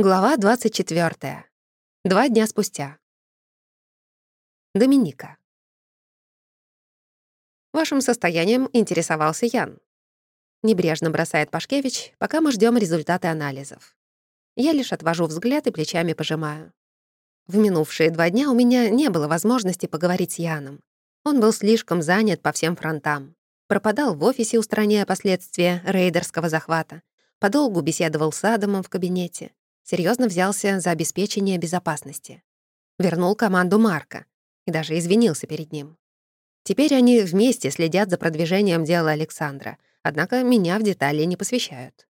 Глава 24. Два дня спустя. Доминика. Вашим состоянием интересовался Ян. Небрежно бросает Пашкевич, пока мы ждем результаты анализов. Я лишь отвожу взгляд и плечами пожимаю. В минувшие два дня у меня не было возможности поговорить с Яном. Он был слишком занят по всем фронтам. Пропадал в офисе, устраняя последствия рейдерского захвата. Подолгу беседовал с Адамом в кабинете серьезно взялся за обеспечение безопасности. Вернул команду Марка и даже извинился перед ним. Теперь они вместе следят за продвижением дела Александра, однако меня в детали не посвящают.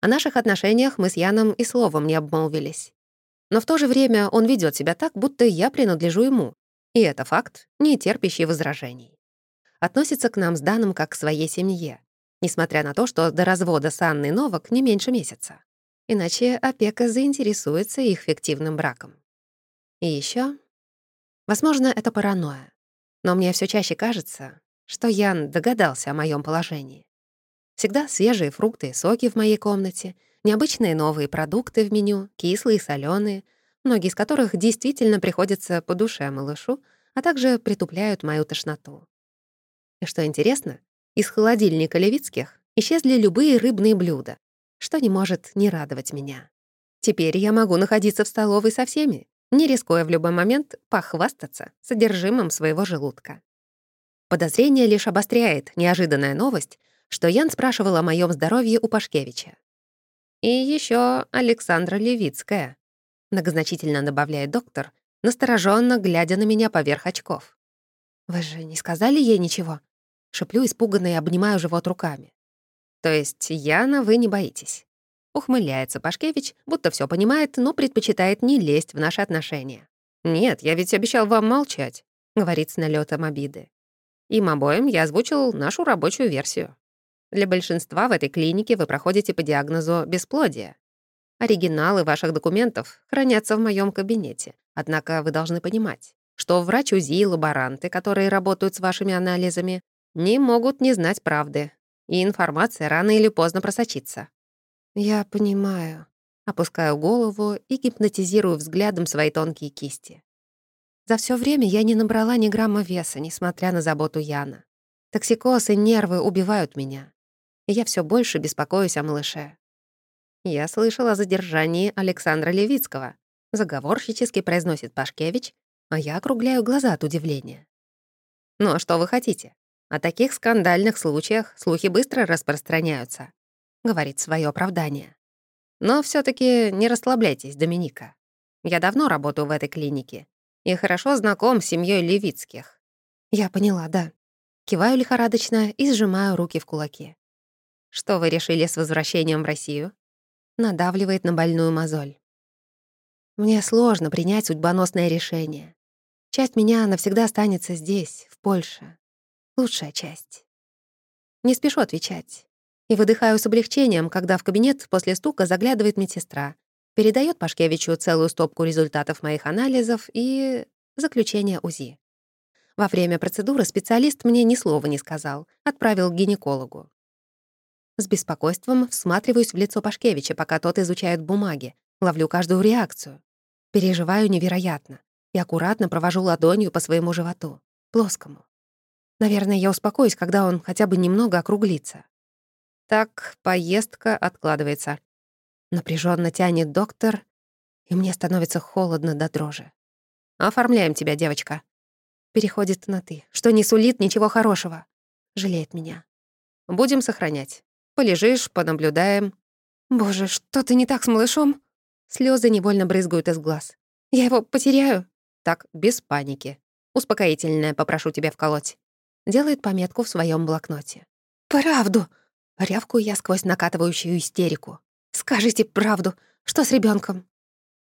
О наших отношениях мы с Яном и словом не обмолвились. Но в то же время он ведет себя так, будто я принадлежу ему, и это факт, не терпящий возражений. Относится к нам с Даном как к своей семье, несмотря на то, что до развода с Анной Новак не меньше месяца иначе опека заинтересуется их фиктивным браком. И еще, Возможно, это паранойя, но мне все чаще кажется, что Ян догадался о моем положении. Всегда свежие фрукты и соки в моей комнате, необычные новые продукты в меню, кислые и солёные, многие из которых действительно приходятся по душе малышу, а также притупляют мою тошноту. И что интересно, из холодильника Левицких исчезли любые рыбные блюда, что не может не радовать меня. Теперь я могу находиться в столовой со всеми, не рискуя в любой момент похвастаться содержимым своего желудка. Подозрение лишь обостряет неожиданная новость, что Ян спрашивал о моем здоровье у Пашкевича. «И еще Александра Левицкая», — многозначительно добавляет доктор, настороженно глядя на меня поверх очков. «Вы же не сказали ей ничего?» Шеплю испуганно и обнимаю живот руками. То есть Яна вы не боитесь. Ухмыляется Пашкевич, будто все понимает, но предпочитает не лезть в наши отношения. «Нет, я ведь обещал вам молчать», — говорит с налетом обиды. Им обоим я озвучил нашу рабочую версию. Для большинства в этой клинике вы проходите по диагнозу бесплодия. Оригиналы ваших документов хранятся в моем кабинете. Однако вы должны понимать, что врач УЗИ и лаборанты, которые работают с вашими анализами, не могут не знать правды и информация рано или поздно просочится. Я понимаю. Опускаю голову и гипнотизирую взглядом свои тонкие кисти. За все время я не набрала ни грамма веса, несмотря на заботу Яна. Токсикоз и нервы убивают меня. И я все больше беспокоюсь о малыше. Я слышала о задержании Александра Левицкого. Заговорщически произносит Пашкевич, а я округляю глаза от удивления. «Ну а что вы хотите? О таких скандальных случаях слухи быстро распространяются, говорит свое оправдание. Но все таки не расслабляйтесь, Доминика. Я давно работаю в этой клинике и хорошо знаком с семьей Левицких. Я поняла, да. Киваю лихорадочно и сжимаю руки в кулаки. Что вы решили с возвращением в Россию? Надавливает на больную мозоль. Мне сложно принять судьбоносное решение. Часть меня навсегда останется здесь, в Польше лучшая часть. Не спешу отвечать. И выдыхаю с облегчением, когда в кабинет после стука заглядывает медсестра, передает Пашкевичу целую стопку результатов моих анализов и заключение УЗИ. Во время процедуры специалист мне ни слова не сказал, отправил к гинекологу. С беспокойством всматриваюсь в лицо Пашкевича, пока тот изучает бумаги, ловлю каждую реакцию. Переживаю невероятно и аккуратно провожу ладонью по своему животу, плоскому. Наверное, я успокоюсь, когда он хотя бы немного округлится. Так, поездка откладывается. Напряженно тянет доктор, и мне становится холодно до дрожи. «Оформляем тебя, девочка». Переходит на «ты», что не сулит ничего хорошего. Жалеет меня. «Будем сохранять. Полежишь, понаблюдаем». «Боже, что-то не так с малышом?» Слезы невольно брызгают из глаз. «Я его потеряю?» «Так, без паники. Успокоительное попрошу тебя вколоть делает пометку в своем блокноте. «Правду!» — рявкую я сквозь накатывающую истерику. «Скажите правду! Что с ребенком?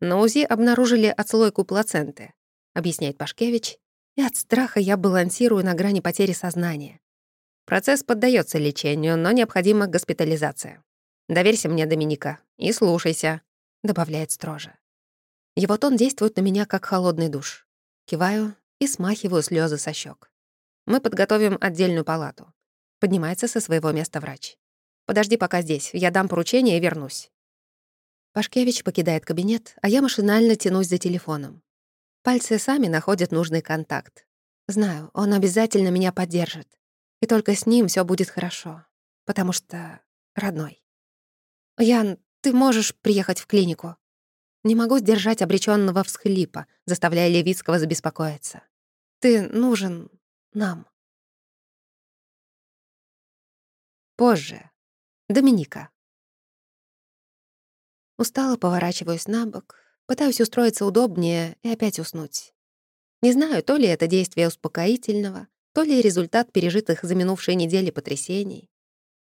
На УЗИ обнаружили отслойку плаценты, объясняет Пашкевич, и от страха я балансирую на грани потери сознания. Процесс поддается лечению, но необходима госпитализация. «Доверься мне, Доминика, и слушайся», — добавляет строже. Его тон действует на меня, как холодный душ. Киваю и смахиваю слезы со щек. Мы подготовим отдельную палату. Поднимается со своего места врач. Подожди пока здесь, я дам поручение и вернусь. Пашкевич покидает кабинет, а я машинально тянусь за телефоном. Пальцы сами находят нужный контакт. Знаю, он обязательно меня поддержит. И только с ним все будет хорошо. Потому что родной. «Ян, ты можешь приехать в клинику?» Не могу сдержать обречённого всхлипа, заставляя Левицкого забеспокоиться. «Ты нужен нам». Позже. Доминика. Устало поворачиваюсь на бок, пытаюсь устроиться удобнее и опять уснуть. Не знаю, то ли это действие успокоительного, то ли результат пережитых за минувшие недели потрясений.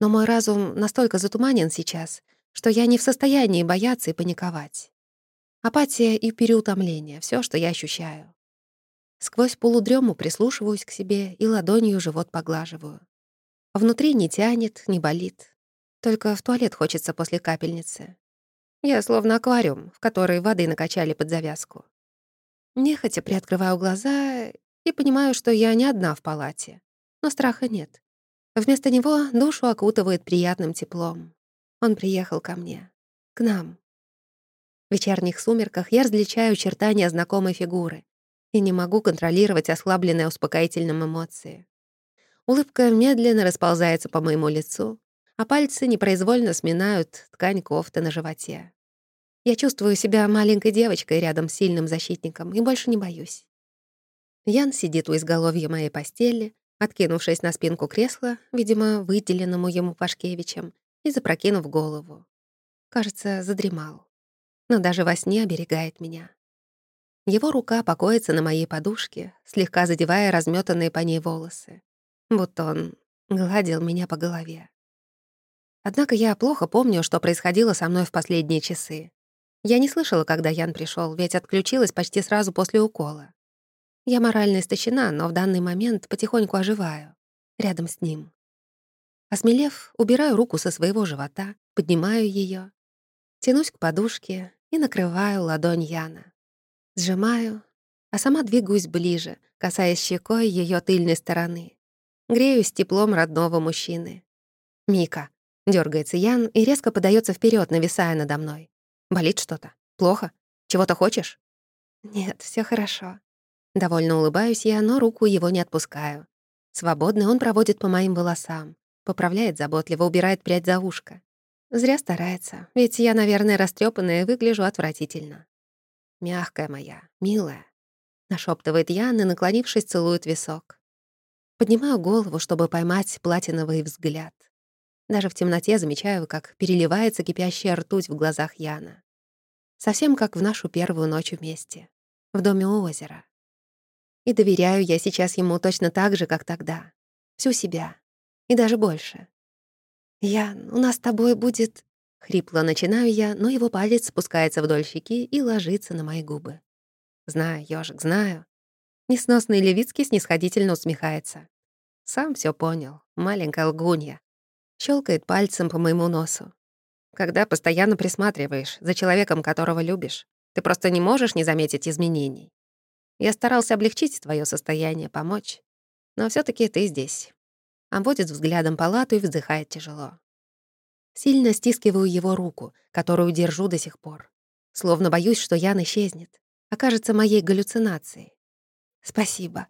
Но мой разум настолько затуманен сейчас, что я не в состоянии бояться и паниковать. Апатия и переутомление — все, что я ощущаю. Сквозь полудрему прислушиваюсь к себе и ладонью живот поглаживаю. Внутри не тянет, не болит. Только в туалет хочется после капельницы. Я словно аквариум, в который воды накачали под завязку. Нехотя приоткрываю глаза и понимаю, что я не одна в палате. Но страха нет. Вместо него душу окутывает приятным теплом. Он приехал ко мне. К нам. В вечерних сумерках я различаю очертания знакомой фигуры и не могу контролировать ослабленные успокоительным эмоции. Улыбка медленно расползается по моему лицу, а пальцы непроизвольно сминают ткань кофты на животе. Я чувствую себя маленькой девочкой рядом с сильным защитником и больше не боюсь. Ян сидит у изголовья моей постели, откинувшись на спинку кресла, видимо, выделенному ему Пашкевичем, и запрокинув голову. Кажется, задремал. Но даже во сне оберегает меня. Его рука покоится на моей подушке, слегка задевая разметанные по ней волосы. Будто он гладил меня по голове. Однако я плохо помню, что происходило со мной в последние часы. Я не слышала, когда Ян пришел, ведь отключилась почти сразу после укола. Я морально истощена, но в данный момент потихоньку оживаю. Рядом с ним. Осмелев, убираю руку со своего живота, поднимаю ее, тянусь к подушке и накрываю ладонь Яна. Сжимаю, а сама двигаюсь ближе, касаясь щекой ее тыльной стороны. Греюсь теплом родного мужчины. «Мика», Дергается Ян и резко подается вперед, нависая надо мной. Болит что-то? Плохо? Чего-то хочешь? Нет, все хорошо. Довольно улыбаюсь я, но руку его не отпускаю. Свободно он проводит по моим волосам, поправляет заботливо, убирает прядь за ушко. Зря старается, ведь я, наверное, растрепанная и выгляжу отвратительно. «Мягкая моя, милая», — нашептывает Ян и, наклонившись, целует висок. Поднимаю голову, чтобы поймать платиновый взгляд. Даже в темноте замечаю, как переливается кипящая ртуть в глазах Яна. Совсем как в нашу первую ночь вместе, в доме у озера. И доверяю я сейчас ему точно так же, как тогда. Всю себя. И даже больше. «Ян, у нас с тобой будет...» Хрипло начинаю я, но его палец спускается вдоль щеки и ложится на мои губы. Знаю, ёжик, знаю. Несносный Левицкий снисходительно усмехается. Сам все понял, маленькая лгунья щелкает пальцем по моему носу. Когда постоянно присматриваешь за человеком, которого любишь, ты просто не можешь не заметить изменений. Я старался облегчить твое состояние, помочь. Но все таки ты здесь. Обводит взглядом палату и вздыхает тяжело. Сильно стискиваю его руку, которую держу до сих пор. Словно боюсь, что Ян исчезнет, окажется моей галлюцинацией. Спасибо.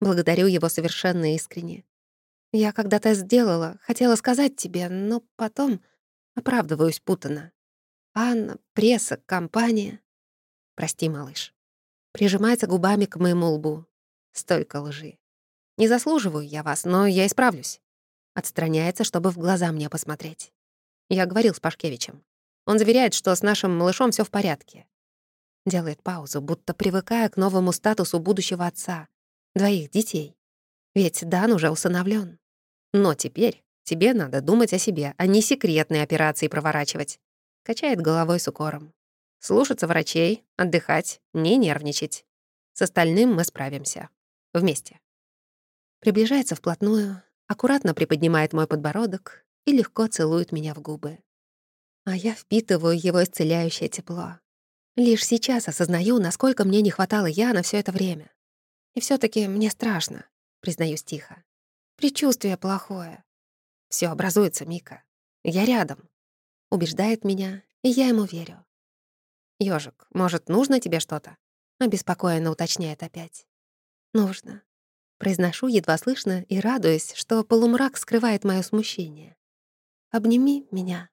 Благодарю его совершенно искренне. Я когда-то сделала, хотела сказать тебе, но потом оправдываюсь путано. Анна, пресса, компания. Прости, малыш. Прижимается губами к моему лбу. Столько лжи. Не заслуживаю я вас, но я исправлюсь. Отстраняется, чтобы в глаза мне посмотреть. Я говорил с Пашкевичем. Он заверяет, что с нашим малышом все в порядке. Делает паузу, будто привыкая к новому статусу будущего отца. Двоих детей. Ведь Дан уже усыновлен. Но теперь тебе надо думать о себе, а не секретные операции проворачивать. Качает головой с укором. Слушаться врачей, отдыхать, не нервничать. С остальным мы справимся. Вместе. Приближается вплотную, аккуратно приподнимает мой подбородок и легко целует меня в губы. А я впитываю его исцеляющее тепло. Лишь сейчас осознаю, насколько мне не хватало Яна все это время. И все таки мне страшно, признаюсь тихо. Причувствие плохое. Все образуется, Мика. Я рядом. Убеждает меня, и я ему верю. Ёжик, может, нужно тебе что-то?» Обеспокоенно уточняет опять. «Нужно». Произношу едва слышно и радуюсь, что полумрак скрывает моё смущение. «Обними меня».